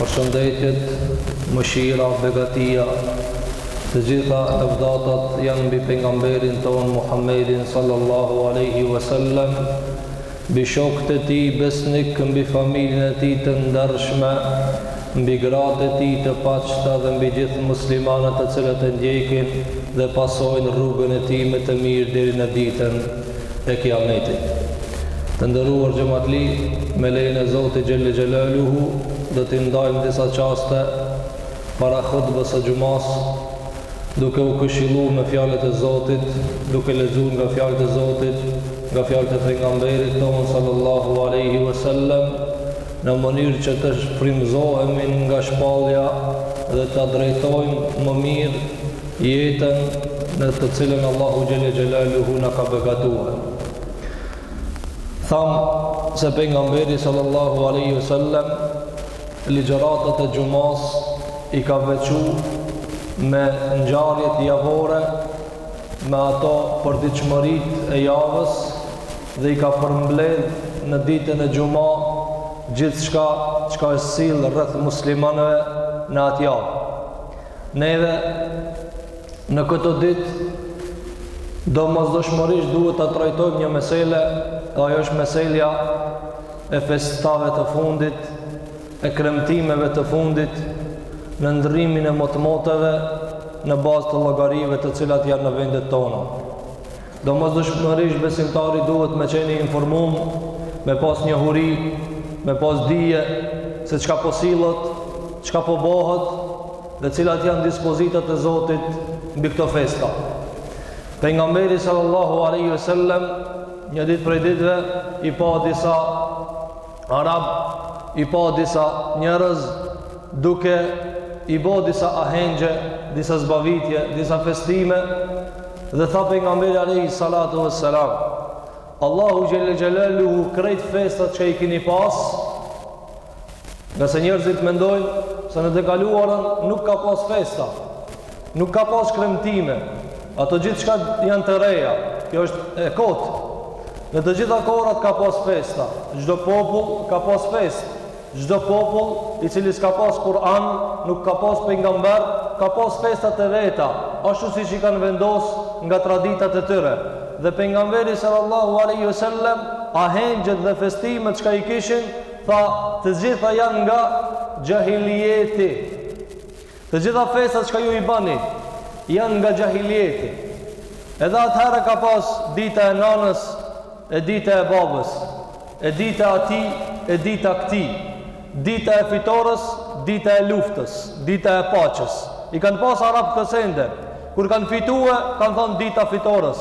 Përshëndetjet, mëshira, begatia, të gjitha lavdatat janë mbi Pejgamberin tonë Muhammedin sallallahu alejhi we sellem, mbi shokët e tij besnikë, mbi familjen e tij të ndershme, mbi gratë e tij të paqta dhe mbi gjithë muslimanët të cilët e ndjekin dhe pasojnë rrugën e tij me të mirë deri në ditën. e Kiametit. Të nderuar xhematli, me lejen e Zotit xhelle xhelaluhu do t'i ndajmë disa çaste para hutbës së xhumasë, duke u këshillu me fjalët e Zotit, duke lexu nga fjalët e Zotit, nga fjalët e pejgamberit tonë sallallahu alaihi wasallam, në mënyrë që të frymëzohemi nga shpallja dhe ta drejtojmë më mirë Jetën në të cilën Allahu xhelle xhelaluhu na ka begatuar. Thamë se pejgamberi sallallahu alaihi wasallam ligjëratat e xhumasë i ka veçu me ngjarjet javore me ato përditshmëritë e javës dhe i ka përmbledh në ditën e xhuma gjithçka çka është sill rreth muslimanëve në atë javë. Neve në këto ditë domosdoshmërisht duhet ta trajtojmë një mesele dhe ajo është meselja e festave të fundit, e kremtimeve të fundit, në ndërrimin e motmoteve në bazë të llogarive të cilat janë në vendet tona. Domosdoshmërisht besimtari duhet me qenë i informum, me pas njohuri, me pas dije se çka po sillet, çka po bohet dhe cilat janë dispozitat e Zotit mbi këto festa. Pejgamberi sallallahu alaihi wasallam një ditë prej ditëve i pa disa arabë, i pa disa njerëz duke i bo disa ahengje, disa zbavitje, disa festime dhe tha pejgamberi alejhi salatu ve selam Allahu xhelle xhelaluhu krejt festat që i kini pas nëse njerëzit mendojnë se në të kaluarën nuk ka pas festa Nuk ka pas kremtime. Ato gjithçka janë të reja. Kjo është e kotë. Në të gjitha kohërat ka pas festa. Çdo popull ka pas festë. Çdo popull i cili s'ka pas Kur'an, nuk ka pas pejgamber, ka pas festat e veta, ashtu siç i kanë vendos nga traditat e tyre. Dhe pejgamberi sallallahu alejhi ve sellem ahengjet dhe festimet çka i kishin, tha, të gjitha janë nga xhahilijeti. Të gjitha festat çka ju i bani janë nga xhahilijeti. Edhe atëherë ka pas dita e nanës e dita e babës, e dita atij e dita këtij, dita e fitorës, dita e luftës, dita e paqës. I kanë pas arabt kësi sende. Kur kanë fitue, kanë thonë dita fitorës.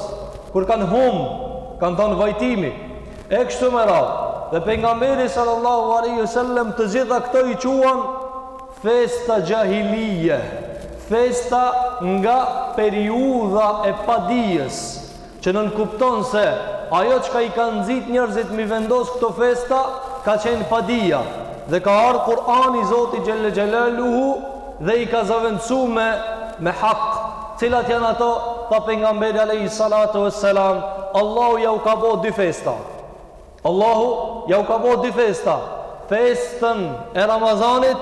Kur kanë humbë, kanë thonë vajtimi. E kështu me radhë. Dhe pejgamberi sallallahu alaihi wasallam të gjitha këto i quan Festa xhahilije, festa nga periudha e padijës, që nënkupton se ajo çka i ka nxit njerëzit m'i vendos këto festa ka qenë padija dhe ka ardhë Kur'ani i Zotit xhelle xhelaluhu dhe i ka zavendësu me me hak. Cilat janë ato? Tha pejgamberi alejhi salatu vesselam, Allahu ja u ka bo dy festa. Allahu ja u ka bo dy festa, festën e Ramazanit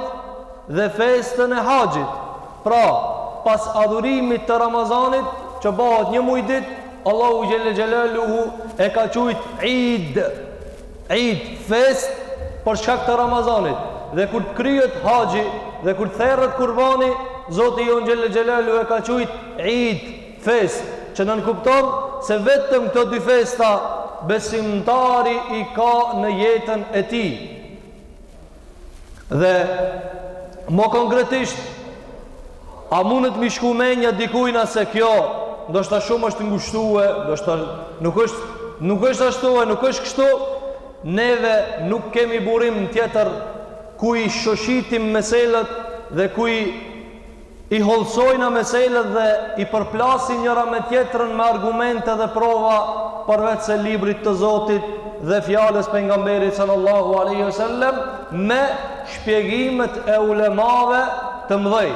dhe festën e Haxhit. Pra, pas adhurimit të Ramazanit, që bahet një muj ditë, Allahu xhelle xhelaluhu e ka quajt Eid, Eid, festë për shkak të Ramazanit. Dhe kur të kryet Haxhi dhe kur therret Kurbani, Zoti jonë xhelle xhelaluhu e ka quajt Eid, Festë, që nënkupton se vetëm këto dy festa besimtari i ka në jetën e tij. Dhe mo konkretisht, a mundet m'i shku menja dikujna se kjo ndoshta shumë është ngushtue, ndoshta nuk është, nuk është ashtu e nuk është kështu, neve nuk kemi burim tjetër ku i shoshitim meselët dhe ku i I hollësojna meselët dhe i përplasim njëra me tjetrën me argumente dhe prova përveçse librit të Zotit dhe fjalës Pejgamberit sal-Allahu alejhi ve sellem me shpjegimet e ulemave të mdhej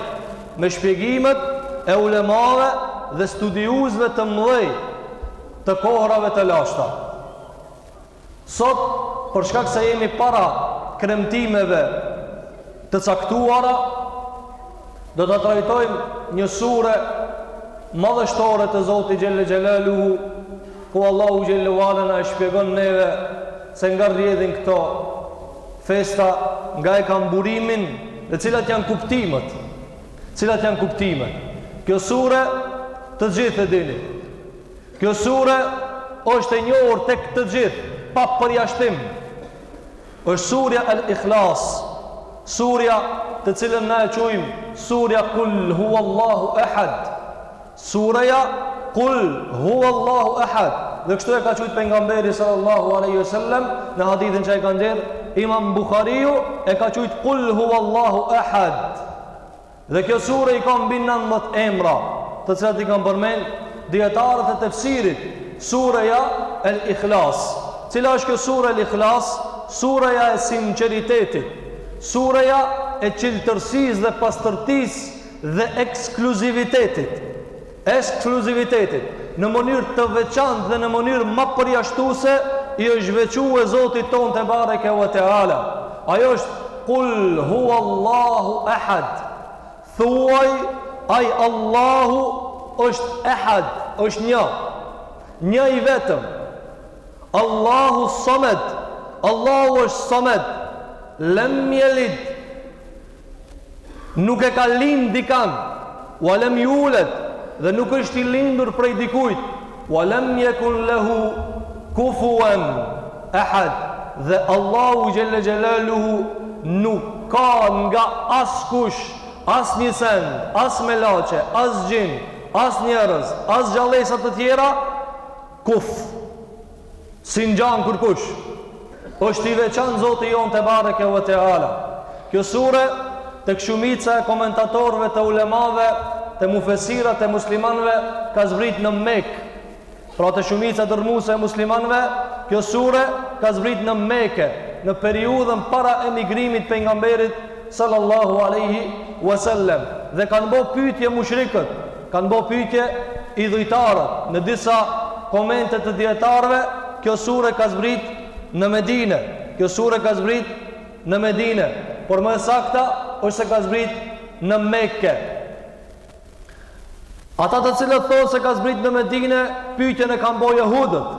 me shpjegimet e ulemave dhe studiuzve të mdhej të kohërave të lashta. Sot, për shkak se jemi para kremtimeve të caktuara, do të trajtojmë një sure madhështore të Zotit xhelle xhelaluhu, ku Allahu Gjelle Vala në e shpjegon neve se nga rrjedhin këto festa, nga e kanë burimin, dhe cilat janë kuptimet, cilat janë kuptimet. Kjo sure të gjithë e dini, Kjo sure është e njohur tek të gjithë, pa përjashtim. Është surja Al-Ikhlas, surja të cilën na e quajmë surja Kul huwallahu ahad. Surja Kul huwallahu ahad. Dhe kështu e ka quajtur pejgamberi sallallahu alaihi wasallam në hadithin që e ka nxjerr Imam Buhariu e ka quajtur Kul huwallahu ahad. Dhe kjo sure i ka mbi nëntëdhjetë emra, të cilat i kanë përmend dijetarët e tefsirit, Sureja El-Ikhlas. Cila është kjo sure El-Ikhlas? Sureja e sinqeritetit, sureja e çiltërsisë dhe pastërtisë dhe ekskluzivitetit. Ekskluzivitetit, në mënyrë të veçantë dhe në mënyrë ma përjashtuese i është veçue Zotit tonë te bareke ve te ala. Ajo është Kul huwallahu ehad, Thuaj, Ai Allahu është Ehad, është Një, Një i vetëm, Allahu Samed, Allahu është Samed, Lem jelid, Nuk e ka lind dikan, wa lem yulad, dhe nuk është i lindur prej dikujt, wa lem yekun lehu kufuwan ahad, dhe Allahu xhelle xhelaluhu nuk ka nga askush, asnjë send, as melaqe, as xhin, as njerëz, as gjallesa të tjera, kuf. S'i ngjan kurkush. Është i veçantë Zoti jonë te bareke ve te ala. Kjo sure tek shumica e komentatorëve, te ulemave, te mufesirat e muslimanëve ka zbrit në Mekë. Pra te shumica dërrmuese e muslimanëve, kjo sure ka zbrit në Mekë, në periudhën para emigrimit pejgamberit sallallahu alaihi wasallam dhe kanë bo pyetje mushrikët Kanë bo pyetje idhujtarët, në disa komente të dijetarëve, kjo sure ka zbrit në Medine, kjo sure ka zbrit në Medine, por më e sakta është se ka zbrit në Meke. Ata të cilët thonë se ka zbrit në Medine, pyetjen e kanë bo jehudët.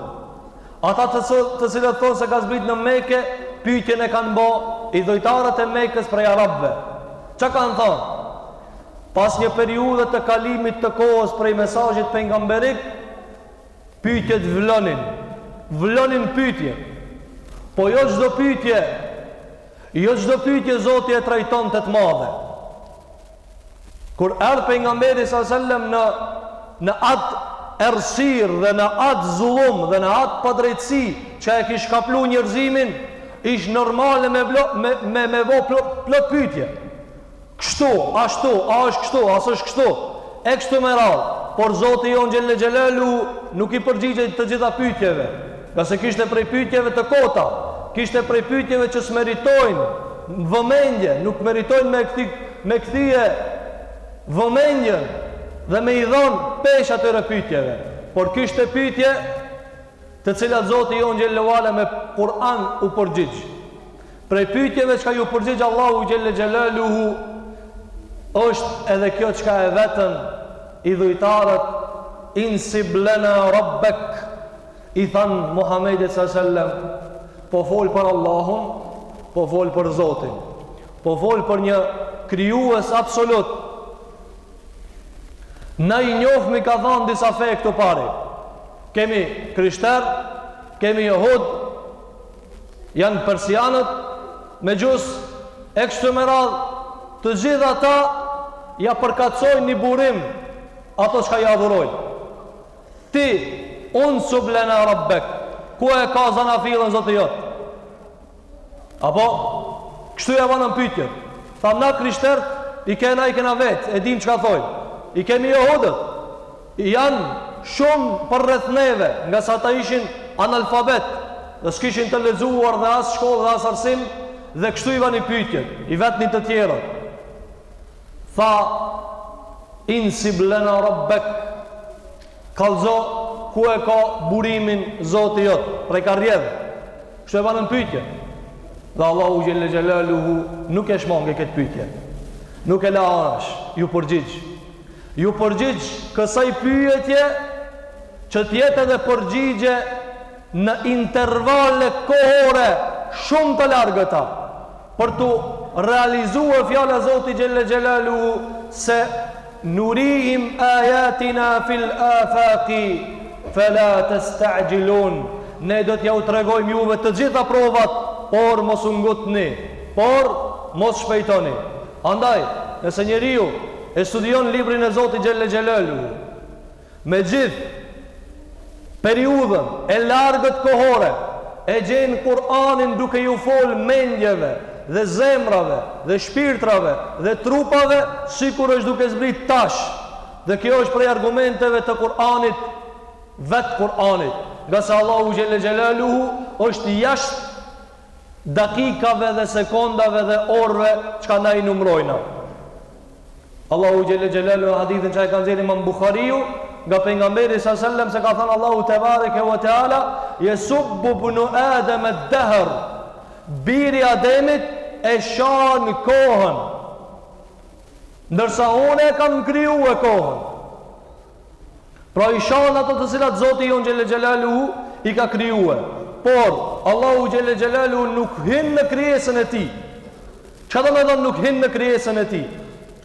Ata të cilët thonë se ka zbrit në Meke, pyetjen e kanë bo idhujtarët e Mekës prej arabëve. Çka kanë thonë? Pas një periudhe të kalimit të kohës prej mesazhit pejgamberik, pyetjet vlonin. Vlonin pyetje. Po jo çdo pyetje, jo çdo pyetje Zoti e trajtonte të madhe. Kur erdh pejgamberi sa selam në, në atë errësirë dhe në atë zullum dhe në atë padrejtësi që e kish kaplu njerëzimin, ish normale me vlo, me me, me vu plot, plot pyetje. Kështu, ashtu, a është kështu, a s'është kështu, e kështu me radhë. Por Zoti jonë xhelle xhelaluhu nuk i përgjigjej të gjitha pyetjeve, ngase kishte prej pyetjeve të kota, kishte prej pyetjeve që s'meritojnë vëmendje, nuk meritojnë me kthi, me kthye vëmendjen dhe me i dhënë peshë atyre pyetjeve. Por kishte pyetje të cilat Zoti jonë xhelle ve ala me Kur'an u përgjigj. Prej pyetjeve çka ju përgjigj Allahu xhelle xhelaluhu është edhe kjo çka e vetën, idhujtarët insib lana rabbek i thanë Muhamedit sa sellem po fol për Allahun po fol për Zotin po fol për një krijues absolut na i njohmi ka thanë disa fe këtu pari kemi krishter kemi jehud Janë persianët mexhus e kështu me radhë, të gjithë ata ia përkatësojnë një burim ato çka i adhurojnë. Ti unsub lana rabbek, ku e ka zanafillën Zoti jot? Apo kështu ia banë pyetjen. Tha na krishterët i kena i kena vetë, e dimë çka thonë. I kemi jehudët. Janë shumë përreth neve, ngase ata ishin analfabet dhe s'kishin të lexuar dhe as shkollë dhe as arsim dhe kështu i bani pyetje, i vetni të tjerat. Tha, Insib lena Rabbek, kallzo ku e ka burimin Zoti jot, prej ka rrjedh. Kështu e banën pyetjen. Dhe Allahu xhelle xhelaluhu nuk e shmangi këtë pyetje. Nuk e la anash, iu përgjigj. Iu përgjigj kësaj pyetje që të jetë edhe përgjigje në intervale kohore shumë të largëta për t'u realizuar fjala e Zotit xhelle xhelaluhu senurihim ayatina fil afaqi fala tasta'jilun ne do t'jau tregojmë juve të gjitha provat por mos u ngutni por mos shpejtoni andaj nëse njeriu E studion librin e Zotit Xhelle Xhelaluhu megjithë periudhën e largët kohore, e gjen Kur'anin duke iu folë mendjeve dhe zemrave dhe shpirtrave dhe trupave sikur është duke zbrit tash. Dhe kjo është prej argumenteve të Kur'anit, vetë Kur'anit, ngase Allahu Xhelle Xhelaluhu është jashtë dakikave dhe sekondave dhe orëve çka na i numrojna. Allahu xhelle xhelaluhu, hadithin çka e ka nxjerrë Imam Buhariu nga pejgamberi sa sellem se ka thanë Allahu tebareke ve teala yasubbu ibnu adam ad-dahr biri i Ademit e shan kohën ndërsa unë e kam kriju kohën Pra i shan ato të cilat Zoti jonë xhelle xhelaluhu i ka krijue. Por, Allahu xhelle xhelaluhu nuk hin në krijesën e tij. Ça domethënë nuk hin në krijesën e tij?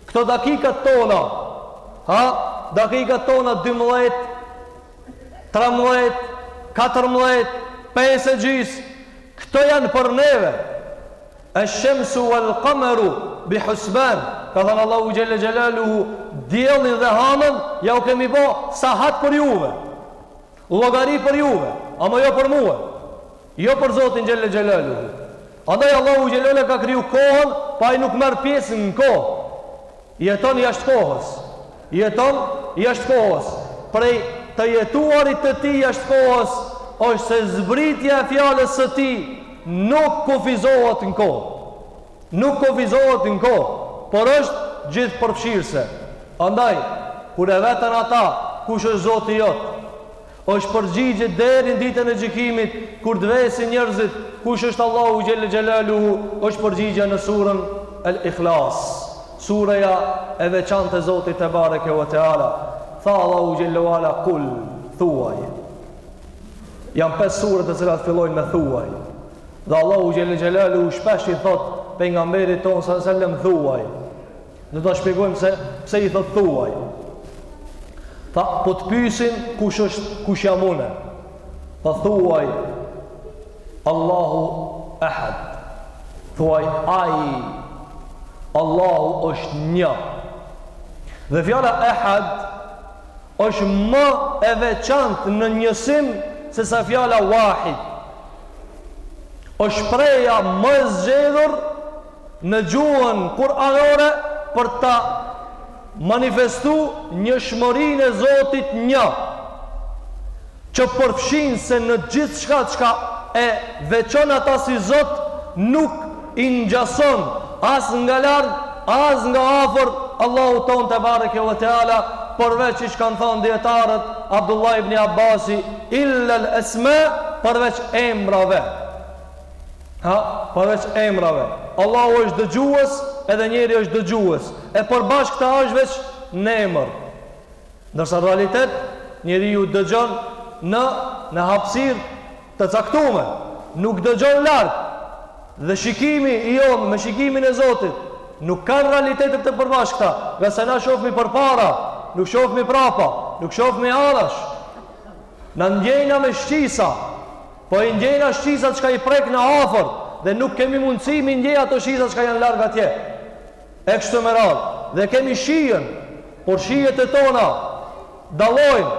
Këto dakikat tona, ha, dakikat tona 12, 13, 14, 5 e gjys, këto janë për neve. Esh-shemsu wal-qamaru bi-husban, ka thënë Allahu xhelle xhelaluhu, Diellin dhe hanën jua kemi bë sahat për juve, llogari për juve, amo jo për mua, jo për Zotin xhelle xhelaluhu. Andaj Allahu xhelle ka kriju kohën, po ai nuk merr pjesë në kohë, jeton jashtë kohës. Jeton jashtë kohës. Prej të jetuarit të tij jashtë kohës është se zbritja e fjalës së tij nuk kufizohet në kohë. Nuk kufizohet në kohë, por është gjithëpërfshirëse. Andaj, kur e vetën ata, Kush është Zoti jot? Është përgjigje deri në ditën e gjykimit kur të vesin njerëzit kush është Allahu xhelle xhelaluhu është përgjigja në surën El Ihlas sureja e veçantë e Zotit tebareke ve teala tha Allahu xhelle ve ala kul thuaj janë pesë sure të cilat fillojnë me thuaj dhe Allahu xhelle xhelaluhu shpesh i thotë pejgamberit tonë sallallahu alaihi wasallam thuaj Do ta shpjegojmë se pse i thotë thuaj. Tha, po të pyesin kush është, kush jam unë? Tha thuaj Allahu Ehad. Thuaj ai Allahu është një. Dhe fjala Ehad është më e veçantë në njësim se sa fjala Wahid. Është preja më e zgjedhur në gjuhën kur'anore për ta manifestu njëshmërinë e Zotit Një, që përfshin se në gjithçka çka e veçon ata si Zot nuk i ngjason as nga larg as nga afër Allahut tonë tebareke ve teala përveç siç kanë thënë dijetarët Abdullah ibni Abasi illa el esma përveç emrave. Ha, përveç emrave. Allahu është dëgjues, edhe njeri është dëgjues. E përbashkëta është veç në emër. Ndërsa realitet, njeriu dëgjon në, në hapësirë të caktume. Nuk dëgjon larg. Dhe shikimi jonë me shikimin e Zotit, nuk kanë realitete të përbashkëta, ngase na shofmi përpara, nuk shofmi prapa, nuk shofmi anash. Na ndjejna me shqisa, po i ndjejna shqisat çka i prek na afër dhe nuk kemi mundësi mi ndjej ato shqisa çka janë larg atje. E kështu me radhë. Dhe kemi shijen, por shijet e tona dallojnë,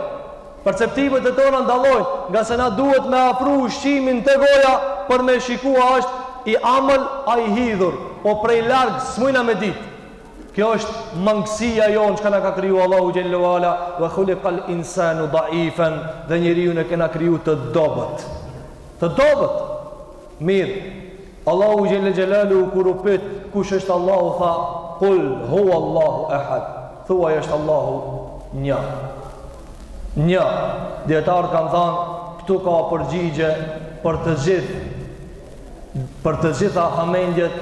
perceptimet e tona dallojnë, ngase na duhet me afru ushqimin te goja për me shiku a është i amël a i hidhur, po prej larg s'mujna me ditë. Kjo është mangësia jonë çka na ka kriju Allahu xhelle ve ala wa khuliqal insanu da'ifan dhe njeriun e kena kriju të dobët. Të dobët. Mirë. Allahu xhelle xhelalu kur u pyet kush është Allahu tha kul huwa Allahu ahad. Thuaj është Allahu një. Një. Dijetarët kanë thënë këtu ka përgjigje për të gjithë Për të gjitha hamendjet,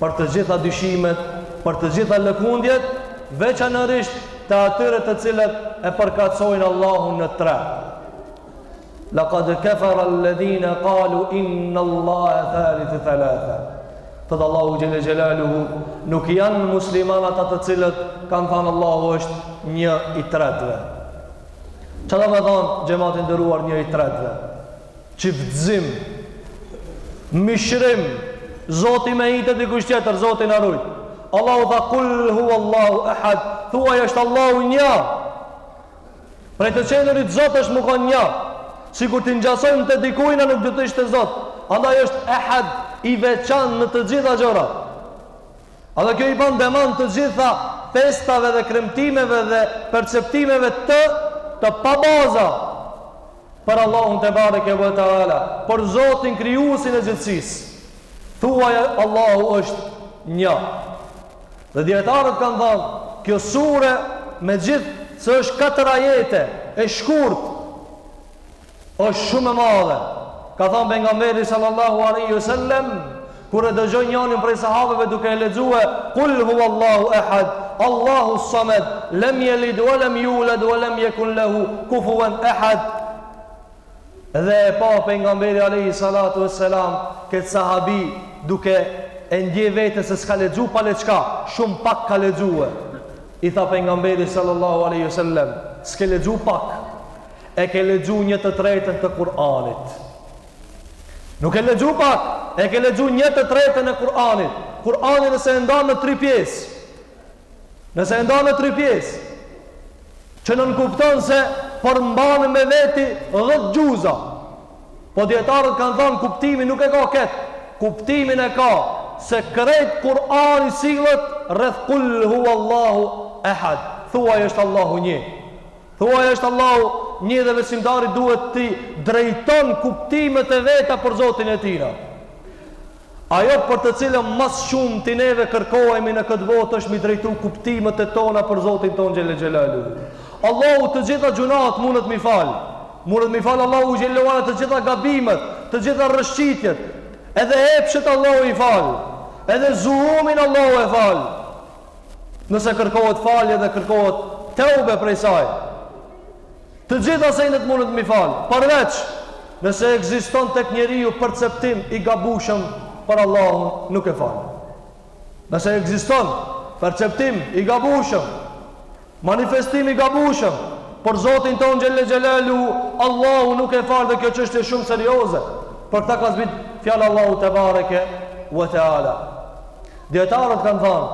për të gjitha dyshimet, për të gjitha lëkundjet, veçanërisht të atyre të cilët e përkatësojnë Allahun në tre. Laqad kafara alladhina qalu inna Allaha thalithu thalatha. Thot Allahu jalla jalaluhu nuk janë muslimanë ata të cilët kanë thënë Allahu është një i tretëve. Çka domethanë xhemat i nderuar një i tretëve? Çiftëzim. Mishërim. Zoti me hi te dikush tjetër, Zoti na rujt. Allahu tha kul huwallahu ahad, thuaj është Allahu një. Prej të qenurit Zot është me kon një. Sikur t'i ngjasonte dikujna nuk do të ishte Zot. Andaj është ahad i veçan në të gjitha gjërat. Edhe kjo i ban demant të gjitha festave dhe kremtimeve dhe perceptimeve të të pabaza. Për Allahun tebareke ve teala, për Zotin krijuesin e gjithësisë. Thuaj Allahu është Një. Dhe dijetarët kanë thënë, kjo sure megjithëse është katër ajete e shkurt është shumë e madhe. Ka thënë pejgamberi sallallahu alaihi wasallam, Kur e dëgjoi njanin prej sahabeve duke e lexue, Kul huwa Allahu ehad, Allahu s-samed, lem jelid wa lem julad wa lem jekun lehu kufuwan ehad, dhe e pa pejgamberi alejhi salatu ves selam këtë sahabi duke e ndje veten se s'ka lexu paleçka, shumë pak ka lexue. I tha pejgamberi sallallahu alejhi ve sellem, s'ke lexu pak, e ke lexu një të tretën e Kur'anit. Nuk ke lexu pak, e ke lexu një të tretën e Kur'anit. Kur'ani nëse e ndan në tri pjesë. Nëse e ndan në tri pjesë, që nënkupton se përmban me veti 10 xhuza. Po dijetarët kanë thënë kuptimin nuk e ka kët. Kuptimin e ka se krejt Kur'ani sillet rreth kul huwallahu ahad. Thuaj është Allahu një. Thuaj është Allahu një dhe besimtari duhet t'i drejton kuptimet e veta për Zotin e tina. Ajo për të cilën ma së shumti neve kërkohemi në këtë botë është mi drejtu kuptimet e tona për Zotin tonë Xhelle Xhelaluhu. Allahu të gjitha gjynahet mundet mi falë. Mundet mi falë Allahu Xhelle ve ala të gjitha gabimet, të gjitha rrëshqitjet. Edhe epshet Allahu i falë. Edhe zullumin Allahu e falë. nëse kërkohet falje dhe kërkohet teube prej saj, të gjitha sendet mundet m'i fal, përveç nëse ekziston tek njeriu perceptim i gabushëm për Allahun nuk e fal. Nëse ekziston perceptim i gabushëm Manifestim i gabushëm për Zotin tonë Xhelle Xhelaluhu, Allahu nuk e fal dhe kjo çështje është shumë serioze. Për këtë ka zbrit fjalë Allahu tebareke ve teala. Dietarët kanë thanë,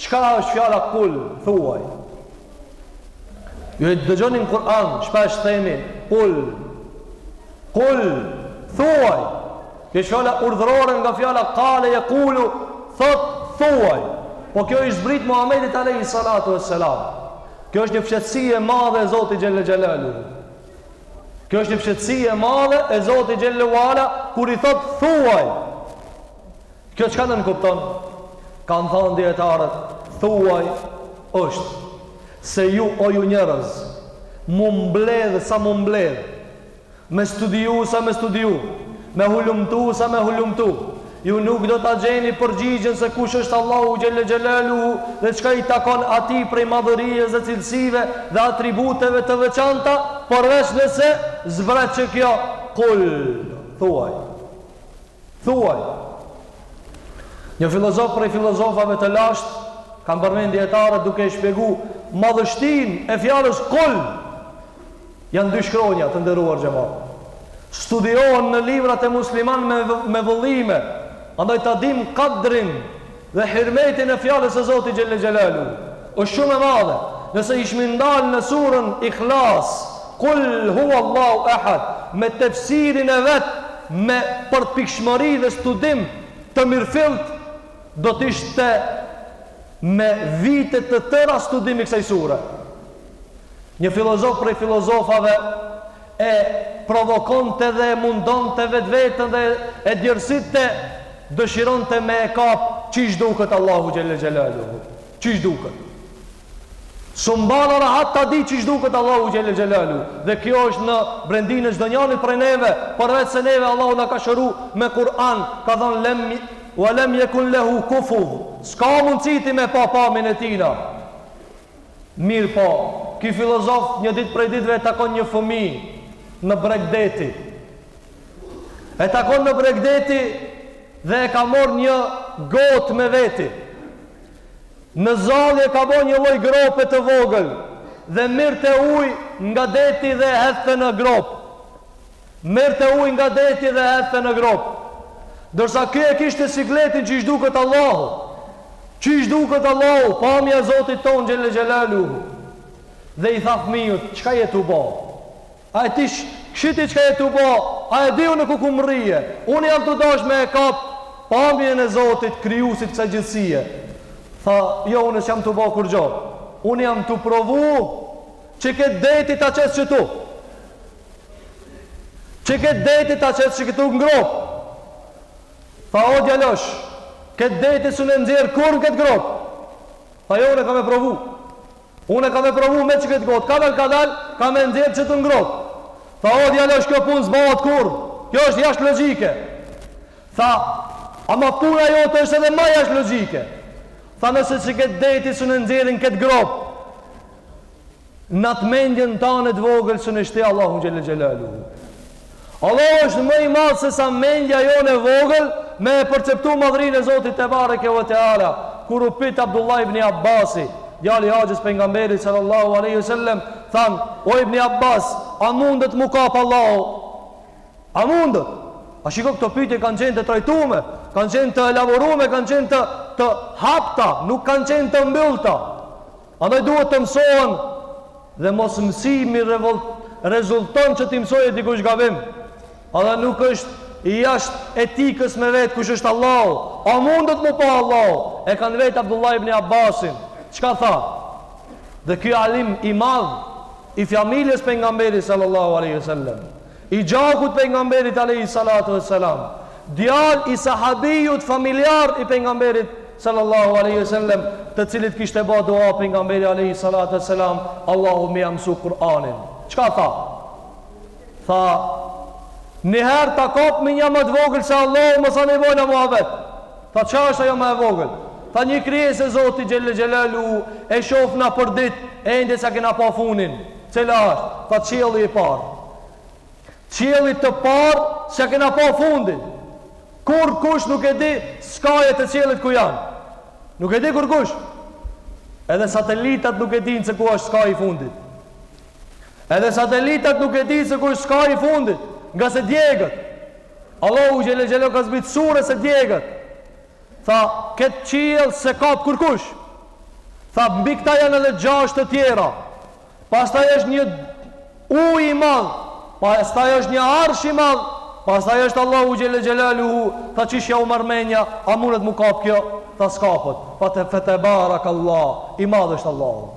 çka është fjala kul thuaj? Ju e dëgjoni në Kur'an, shpesh themi kul. Kul thuaj. Kjo është fjala urdhërore nga fjala kale jekulu, thot, thuaj. Po kjo i zbrit Muhamedit alejhi salatu ve selam. Kjo është një fshetësi e madhe e Zotit Xhelle Xhelaluhu. Kjo është një fshetësi e madhe e Zotit Xhelle ve ala, kur i thot, thuaj. Kjo çka nënkupton? Kanë thanë djetarët, thuaj është se ju o ju njerëz, m'u mbledhë sa m'u mbledhë, Me studiu sa me studiu, me hulumtu sa me hulumtu, ju nuk do ta gjeni përgjigjen se kush është Allahu xhelle xhelaluhu dhe çka i takon Atij prej madhërisë dhe cilësive dhe atributeve të veçanta, përveç nëse zbret që kjo, Kul, thuaj. Thuaj, Një filozof prej filozofave të lashtë kanë përmend dietarët duke e shpjegu madhështinë e fjalës kul. Janë dy shkronja të nderuar xhemat. Studiohen në librat e muslimanëve me vëllime. Andaj ta dimë kadrin Dhe hyrmetin e fjalës së Zotit xhelle xhelaluhu është shumë e madhe, nëse ish me ndal në surën Ihlas, Kul huwallahu ahad, me tefsirin e vet me përpikshmëri dhe studim të mirëfilltë, do të ishte me vite të tëra studim i kësaj sure. Një filozof prej filozofave e provokonte dhe e mundonte vetveten dhe e djersitte dëshironte me e kap qysh duket Allahu xhelle xhelaluhu qysh duket s'u bana rahat ta di qysh duket Allahu xhelle xhelaluhu dhe kjo është në brendinë e çdonjanit prej neve përveç se neve Allahu na ka shëru me Kur'an ka thanë lem wa lam yakun lahu kufu s'ka mundësi ti me pa pamjen e tina Mirëpo, ky filozof një ditë prej ditëve e takon një fëmijë në breg deti. E takon në breg deti dhe e ka marrë një gotë me veti. Në zali e ka bërë një lloj grope të vogël dhe mirrte ujë nga deti dhe e hedhte në gropë. Merrte ujë nga deti dhe e hedhte në gropë. Ndërsa ky e kishte sikletin qysh duket Allahu. Qysh duket Allahu, pamja e Zotit tonë xhelle xhelaluhu. Dhe i tha fëmijut, çka je tu bë? A e ti sheh ti çka je tu bë? A e di unë ku kam mrri? Unë jam tu dash me e kap pamjen e Zotit, krijuesit kësaj gjithësie. Tha, jo unë s'jam tu bë kurrgjë. Unë jam tu provu qit këtë deti ta qes qëtu. Që këtë deti ta qes qëtu n'gropë. Tha o djalosh, këtë deti s'un e nxjerr kurr në këtë gropë. Tha jo, unë kam me provu. Unë kam me provu me që këtë gotë. Kadal, kadal, kam me nxjerrë qëtu n'gropë. Tha o djalosh, kjo punë s'bahet kurr. Kjo është jashtë logike. Tha, ama puna jote është edhe ma jashtë logike. Tha nëse që këtë deti s'un e nxjerri në këtë gropë. N'atë mendjen tane të vogël s'un e shtin Allahun xhelle xhelaluhu. Allahu është më i madh se sa mendja jonë e vogël me e përceptu madhërinë e Zotit tebareke ve teala. Kur u pyt Abdullah ibn Abbasi, djali i axhës pejgamberit sallallahu alejhi ve sellem, thanë, o ibn Abbas, a mundet m'u kap Allahu? A mundet? A shiko këto pyetje kanë qenë të trajtume, kanë qenë të elaborume, kanë qenë të, të hapta, nuk kanë qenë të mbyllta. Andaj duhet të mësohen dhe mosmësimi rezulton që t'i mësojë dikush gabim. Edhe nuk është jashtë etikës me vet kush është Allahu. A mundet m'u pa Allahu? E kanë vet Abdullah ibn Abbasin. Çka tha? Dhe ky alim i madhë i familjes pejgamberit sallallahu alejhi ve sellem. I gjakut pejgamberit alejhi salatu e selam, djalë i sahabijut familjar i pejgamberit sallallahu alejhi e sellem, të cilit kishte ba dua pejgamberi alejhi salatu e selam, Allahu me ja mësu Kur'anin. Çka tha? Tha, njëherë ta kapim një më të vogël se Allahu masanej bojna muhabet. Tha ça është ajo më e vogël? Tha një krijesë e Zotit xhelle xhelaluhu e shofna përditë e ende s'ja kena pa funin. Cila është? Tha qielli i parë. Qiellit të parë s'ja kena pa fundin. Kurkush nuk e di skajet e qiellit ku janë. Nuk e di kurkush. Edhe satelitat nuk e dinë se ku është skaji i fundit. Edhe satelitat nuk e dinë se ku është skaji i fundit, ngase djegen. Allahu xhelle xhelaluhu ka zbrit sure se djegët. Tha, këtë qiell s'e kap kurkush. Tha, mbi këta janë edhe gjashtë të tjera. Pastaj është një ujë i madh, pastaj është një arsh i madh, pastaj është Allahu xhelle xhelaluhu, tha qysh ia u marr menja, a mundet mu kap kjo? Tha s'kapet. Fe te fetebarakallah, i madh është Allahu.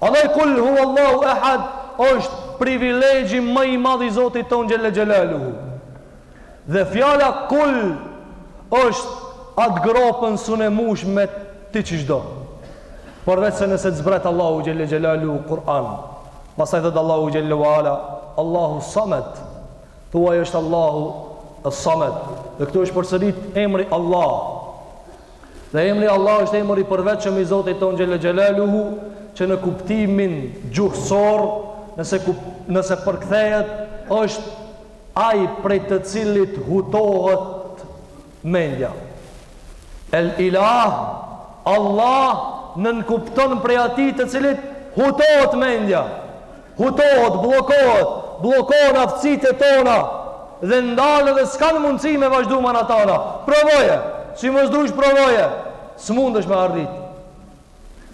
Andaj Kul huwallahu ehad është privilegji më i madh i Zotit tonë xhelle xhelaluhu. Dhe fjala Kul është atë gropën s'un e mush me ti ç'do. Përveçse nëse të zbret Allahu xhelle xhelaluhu Kur'an. Pastaj thotë Allahu xhelle ue ala, Allahu Samed. Thuaj është Allahu Samed. Dhe këtu është përsërit emri Allah. Dhe emri Allah është emër i përveçëm i Zotit tonë Xhelle Xhelaluhu, që në kuptimin gjuhësor, nëse, kup, nëse përkthehet, është ai prej të cilit hutohet mendja. El ilah, Allah nënkupton prej atij të cilit hutohet mendja. hutohet, bllokohet, bllokohen aftësitë tona dhe ndalen dhe s'kanë mundësi me vazhdu ma andej. Provoje, si mos dush provoje, s'mundesh me arrit.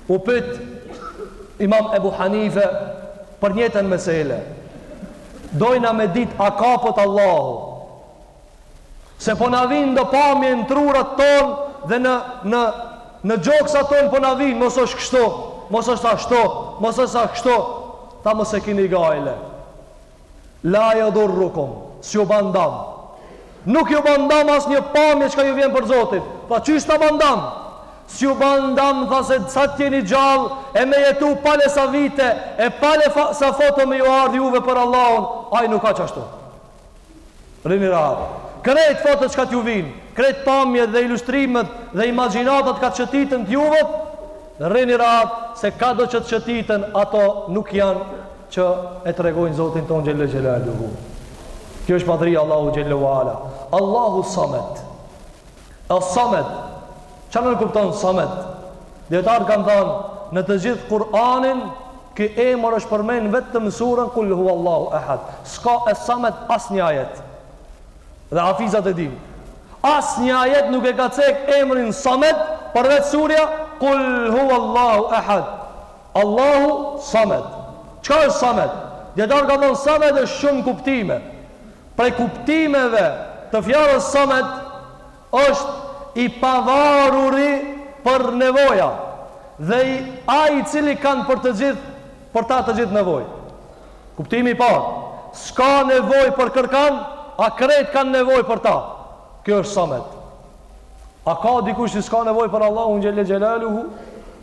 U pyt Imam Ebu Hanife për njëjtën mesele. Dojna me dit a kapet Allahu? Se po na vijnë do pamje në trurat tonë dhe në në në gjoksat tonë po na vijnë mos është kështu, mos është ashtu, mos është a kështu. Tha mos e kini gajle. La yadurrukum, s'ju ban dam. Nuk ju ban dam asnjë pamje çka ju vjen për Zotin. Tha qysh ta ban dam? S'ju ban dam tha se sa të jeni gjallë e me jetu pale sa vite e pale fa, sa foto me ju ardh juve për Allahun, ai nuk a qashtu. Rrini rehat. Krejt fotot çka t'ju vijnë, krejt pamjet dhe ilustrimet dhe imagjinatat ka shëtiten te juve, rrini rehat se kado që të shëtiten ato nuk janë që e tregojnë Zotin tonë Xhelle Xhelaluhu. Kjo është madhëria e Allahut Xhelle ue ala. Allahu Samed. Es-Samed, Ça nënkupton Samed? Dietarët kanë thënë, në të gjithë Kur'anin ky emër është përmend vetëm në surën Kul huwallahu ehad. S'ka Es-Samed asnjë ajet. Dhe hafizat e dinë. Asnjë ajet nuk e ka cek emrin Samed përveç surja Kul huwallahu ehad. Allahu Samed. Çka është Samed? Dietarët kanë thënë Samed është shumë kuptime. Prej kuptimeve të fjalës samet është i pavaruri për nevoja dhe ai i cili kanë për të gjithë për ta të gjithë nevojë. Kuptimi i parë, s'ka nevojë për kërkan, a krejt kanë nevojë për ta. Kjo është samet. A ka dikush që s'ka nevojë për Allahun xhelle xhelaluhu?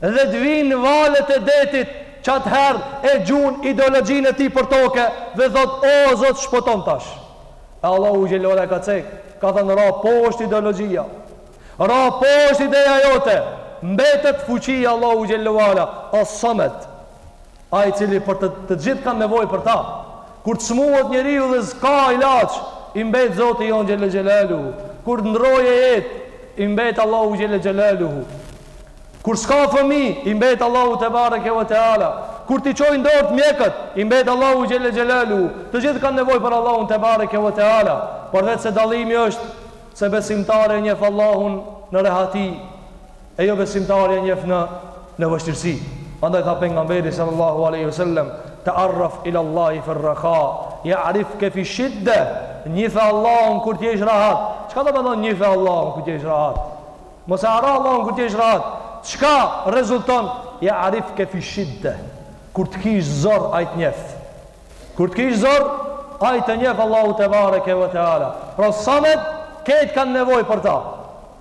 Dhe të vijnë valët e detit qatëherë e gjun ideologjinë e tij përtoke dhe thot o Zot shpëtom tash e Allahu xhelle ve ala ka cek ka thën ra poshtë ideologjia ra poshtë ideja jote mbetet fuqia Allahu xhelle ve ala o samet Ai i cili për të të gjithë kanë nevojë për ta. Kur të smuhet njeriu dhe s'ka ilaç, i mbet Zoti jonë xhelle xhelaluhu. Kur ndrroje jetë, i mbet Allahu xhelle xhelaluhu. Kur s'ka fëmijë, i mbet Allahu te bareke ve teala. Kur t'i çojnë dort mjekët, i mbet Allahu xhelle xhelaluhu. Të gjithë kanë nevojë për Allahun te bareke ve teala. Por vetë se dallimi është se besimtari e njeh Allahun në rehati. E jobesimtari e njef në në vështirësi. Andaj tha pejgamberi sallallahu alaihi wasallam, "Ta'arraf ila Allahi fi ar-rakha, ya'rifka fi ash-shidda." Njife Allahun kur të jesh rahat. Çka domethonë njife Allahun kur të jesh rahat? Mos e harro Allahun kur të jesh rahat. Çka rezulton? Ya'rifka fi ash-shidda. Kur të kish zor, ai të njef. Kur të kish zor, ai të njef Allahu te bareke ve teala. Pra samet kejt kanë nevojë për ta.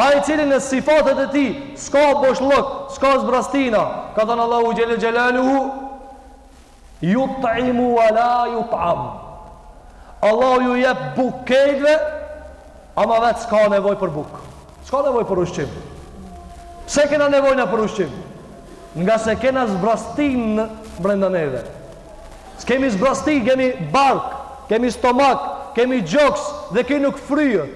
Ai i cili në sifatet e tij s'ka boshllëk, s'ka zbrastina, ka thënë Allahu xhelle xhelaluhu, Yut'imu wa la yut'am. Allahu ju jep bukë kejtëve, ama vetë s'ka nevojë për bukë. S'ka nevojë për ushqim. Pse kena nevojë na për ushqim? Nga se kena zbrastin brenda neve. Kemi zbrastin, kemi bark, kemi stomak, kemi gjoks dhe ky nuk fryhet.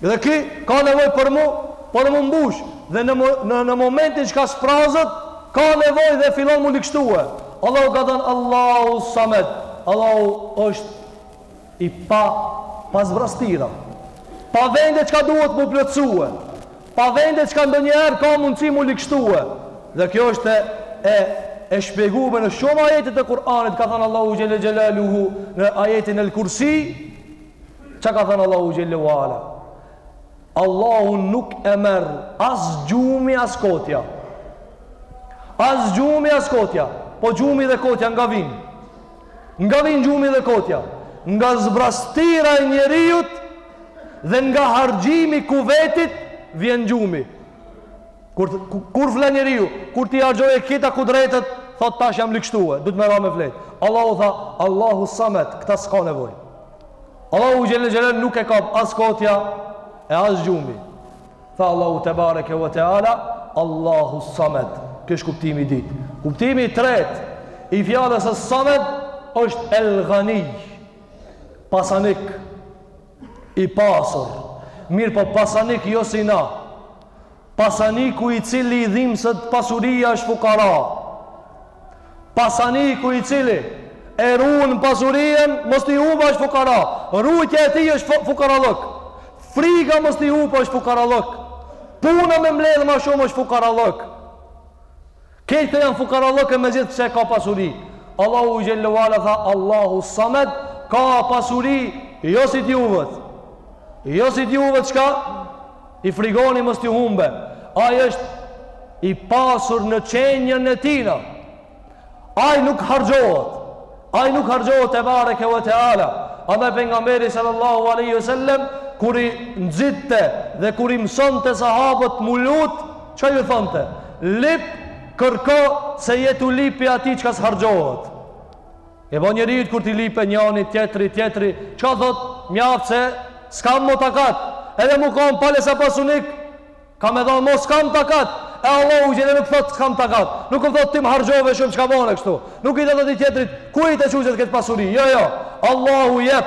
Dhe ky ka nevojë për mu, për mu mbush, dhe në në në momentin çka sprazet, ka nevojë dhe fillon mu likshtue. Allahu ka thënë Allahu Samed, Allahu është i pa pa zbrastira. Pa vende çka duhet mu plotësue. Pa vende çka ndonjëherë ka mundësi mu likshtue. Dhe kjo është e e shpjegume në shumë ajete të Kur'anit ka thënë Allahu xhelle xhelaluhu në ajetin El Kursi Çka ka thënë Allahu xhelle u ala? Allahun nuk e merr as gjumi as kotja. As gjumi as kotja. Po gjumi dhe kotja nga vin. Nga vin gjumi dhe kotja. Nga zbrastira e njeriut dhe nga harxhimi kuvetit vjen gjumi. Kur kur flen njeriu, kur t'i harxhoje këta kudretet, thot tash jam likshtue, duhet me ra me flet. Allahu tha, Allahu samet, këta s'ka nevojë. Allahu xhel-le xhelaluhu nuk e kap as kotja e as gjumi. Tha Allahu tebareke ve teala, Allahu Samed. Kjo është kuptimi i dytë. Kuptimi i tretë i fjalës Es-Samed, është El Ghani, pasanik, i pasur. Mirëpo pasanik, jo si na. Pasaniku i cili i dhimset pasuria është fukara. Pasaniku i cili e ruan pasurinë, mos t'i humbë është fukara. Rujtja e tij është fukarallëk. Friga mos t'i humbë është fukarallëk. Puna me mbledh ma shumë është fukarallëk. Këto janë fukarallëke me gjithë pse ka pasuri. Allahu xhel-le ve ala tha Allahu Samed ka pasuri jo si t'juvet. Jo si t'juvet çka? I frigoni mos t'ju humbe. Ai është i pasur në qenien e tina. Ai nuk harxhohet. Ai nuk harxhohet tebareke ve teala. Andaj pejgamberi sallallahu aleyhi sallem, kur i nxitte dhe kur i mësonte sahabët m'u lut, çka ju thonte? Lip kërko se je tu i lip atij çka s'harxhohet. E po njeriut kur t'i lipe njani tjetri tjetri çka thot mjaft se s'kam mo takat edhe m'u kon pale sa pasanik ka me thon mo s'kam takat e Allahu xhel-le ve ala nuk thot s'kam takat nuk u thot ti m'harxhove shumë çka bone kështu nuk i dhe dhe ti tjetrit ku i te quzet këtë pasuri jo jo Allahu jep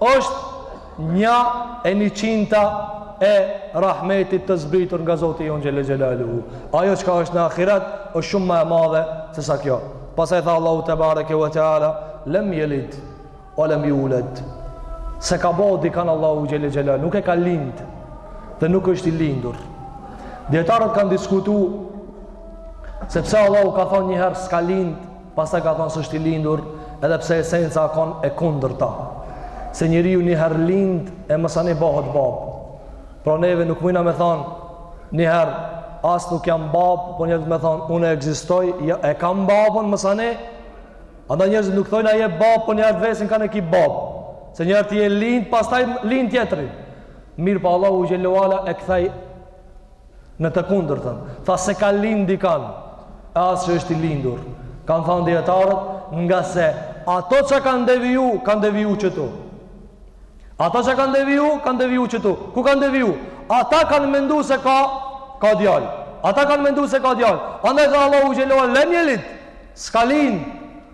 Është nja e njëqinta e Rahmetit të zbritur nga Zoti jonë xhel-le xhelaluhu. Ajo çka është në Ahiret është shumë ma e madhe se sa kjo. Pastaj tha Allahu tebareke ve teala, lem jelid ve lem juled. S'e ka bo dikan Allahu xhel-le xhelaluhu, nuk e ka lind dhe nuk është i lindur. Dijetarët kanë diskutu se pse Allahu ka thonë njëherë s'ka lind Pastaj ka thonë s'është i lindur edhe pse esenca a kon e kundërta. Se njeriu njëherë lind e masanej bëhet babë. Pra neve nuk mujna me thonë njëherë as nuk jam babë, po njerëzit me thonë unë ekzistoj, ja, e kam babën masanej. Andaj njerëzit nuk thojnë a je babë, po njëherë të vesin kanë e ki babë. Se njëherë ti je lind, pastaj lind tjetri. Mirëpo Allahu xhel-le ve ala e kthej Në të kundërtën, tha s'e ka lind dikan, e as që është i lindur. Kanë thanë dijetarët, ngase ato që kanë deviju, kanë deviju qëtu. Ata që kanë deviju, kanë deviju qëtu. Ku kanë deviju? Ata kanë mendu se ka, ka djalë. Ata kanë mendu se ka djalë. Andaj tha Allahu xhel-le ve ala, lem jelid, s'ka lind.